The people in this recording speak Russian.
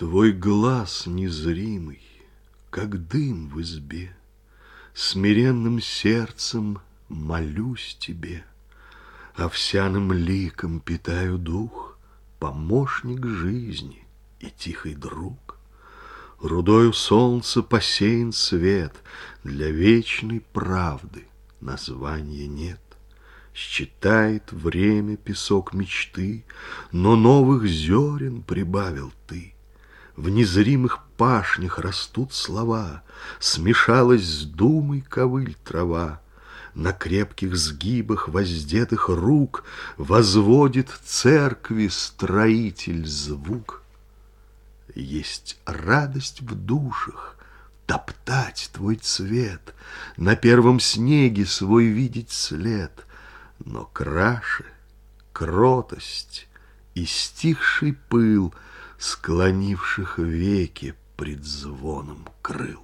Твой глаз незримый, как дым в избе, Смиренным сердцем молюсь тебе, Овсяным ликом питаю дух, Помощник жизни и тихий друг. Рудою солнца посеян свет, Для вечной правды названия нет. Считает время песок мечты, Но новых зерен прибавил ты. В незримых пашнях растут слова, Смешалась с думой ковыль трава, На крепких сгибах воздетых рук Возводит церкви строитель звук. Есть радость в душах, топтать твой цвет, На первом снеге свой видеть след — но краше кротость и стихший пыл Склонивших веки пред звоном крыл.